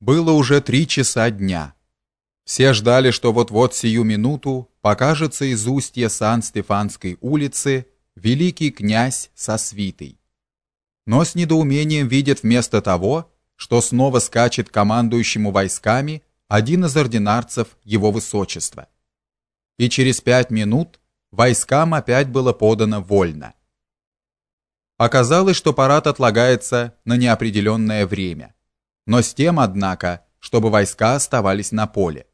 Было уже три часа дня. Все ждали, что вот-вот сию минуту покажется из устья Сан-Стефанской улицы великий князь со свитой. Но с недоумением видят вместо того, что снова скачет командующему войсками один из ординарцев его высочества. И через пять минут войскам опять было подано вольно. Оказалось, что парад отлагается на неопределенное время но с тем, однако, чтобы войска оставались на поле.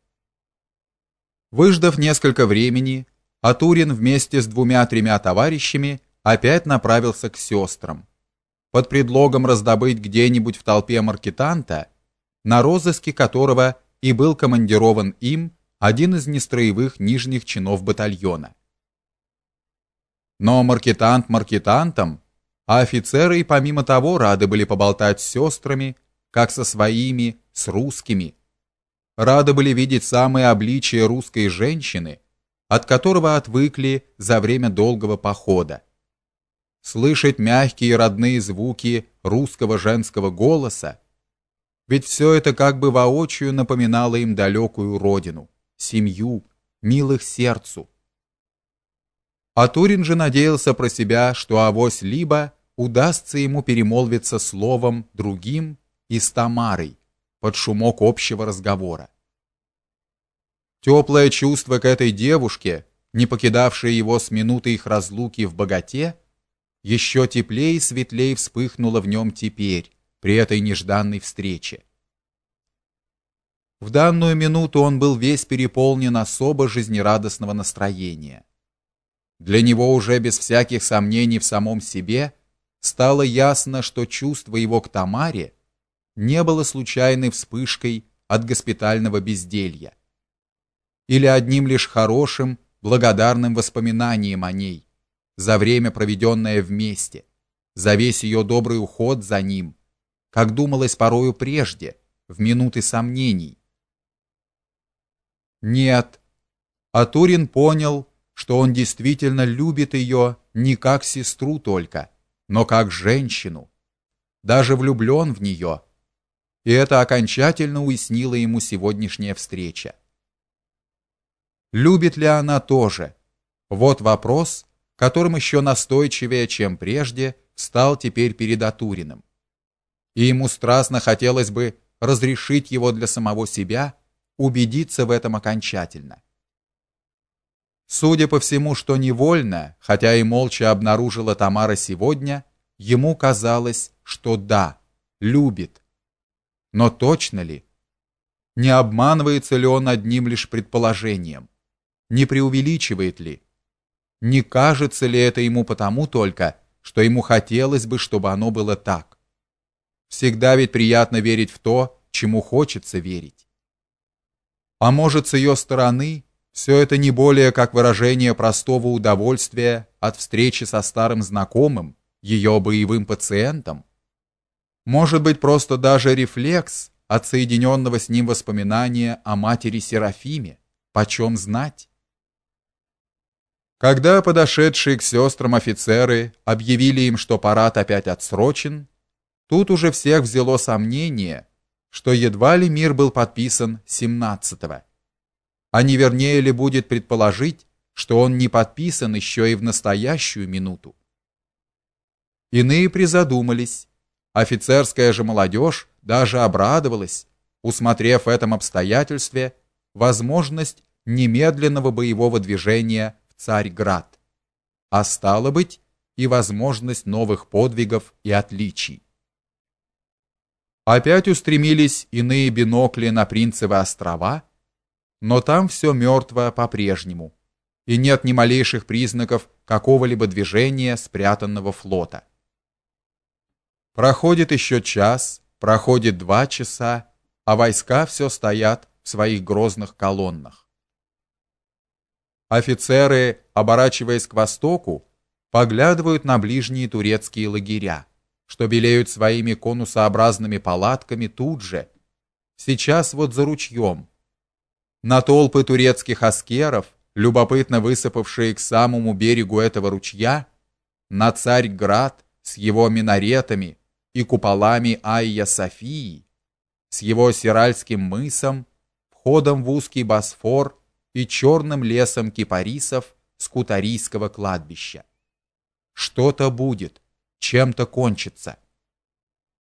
Выждав несколько времени, Атурин вместе с двумя-тремя товарищами опять направился к сестрам. Под предлогом раздобыть где-нибудь в толпе маркетанта, на розыске которого и был командирован им один из нестроевых нижних чинов батальона. Но маркетант маркетантом, а офицеры и помимо того рады были поболтать с сестрами, как со своими, с русскими. Рады были видеть самые обличия русской женщины, от которого отвыкли за время долгого похода. Слышать мягкие родные звуки русского женского голоса, ведь все это как бы воочию напоминало им далекую родину, семью, милых сердцу. А Турин же надеялся про себя, что авось либо удастся ему перемолвиться словом другим и с Тамарой под шумок общего разговора. Теплое чувство к этой девушке, не покидавшее его с минуты их разлуки в богате, еще теплее и светлее вспыхнуло в нем теперь, при этой нежданной встрече. В данную минуту он был весь переполнен особо жизнерадостного настроения. Для него уже без всяких сомнений в самом себе стало ясно, что чувство его к Тамаре не было случайной вспышкой от госпитального безделья или одним лишь хорошим, благодарным воспоминанием о ней за время, проведенное вместе, за весь ее добрый уход за ним, как думалось порою прежде, в минуты сомнений. Нет, Атурин понял, что он действительно любит ее не как сестру только, но как женщину, даже влюблен в нее и это окончательно уяснила ему сегодняшняя встреча. Любит ли она тоже? Вот вопрос, которым еще настойчивее, чем прежде, стал теперь перед Атуриным. И ему страстно хотелось бы разрешить его для самого себя, убедиться в этом окончательно. Судя по всему, что невольно, хотя и молча обнаружила Тамара сегодня, ему казалось, что да, любит, но точно ли? Не обманывается ли он одним лишь предположением? Не преувеличивает ли? Не кажется ли это ему потому только, что ему хотелось бы, чтобы оно было так? Всегда ведь приятно верить в то, чему хочется верить. А может, с ее стороны все это не более как выражение простого удовольствия от встречи со старым знакомым, ее боевым пациентом? Может быть, просто даже рефлекс от соединенного с ним воспоминания о матери Серафиме, почем знать? Когда подошедшие к сестрам офицеры объявили им, что парад опять отсрочен, тут уже всех взяло сомнение, что едва ли мир был подписан 17-го. А не вернее ли будет предположить, что он не подписан еще и в настоящую минуту? Иные призадумались, Офицерская же молодежь даже обрадовалась, усмотрев в этом обстоятельстве возможность немедленного боевого движения в Царьград, а стало быть и возможность новых подвигов и отличий. Опять устремились иные бинокли на Принцевы острова, но там все мертво по-прежнему, и нет ни малейших признаков какого-либо движения спрятанного флота. Проходит еще час, проходит два часа, а войска все стоят в своих грозных колоннах. Офицеры, оборачиваясь к востоку, поглядывают на ближние турецкие лагеря, что белеют своими конусообразными палатками тут же, сейчас вот за ручьем. На толпы турецких аскеров, любопытно высыпавшие к самому берегу этого ручья, на Царьград с его минаретами, и куполами Айя Софии, с его Сиральским мысом, входом в узкий Босфор и черным лесом кипарисов с Кутарийского кладбища. Что-то будет, чем-то кончится.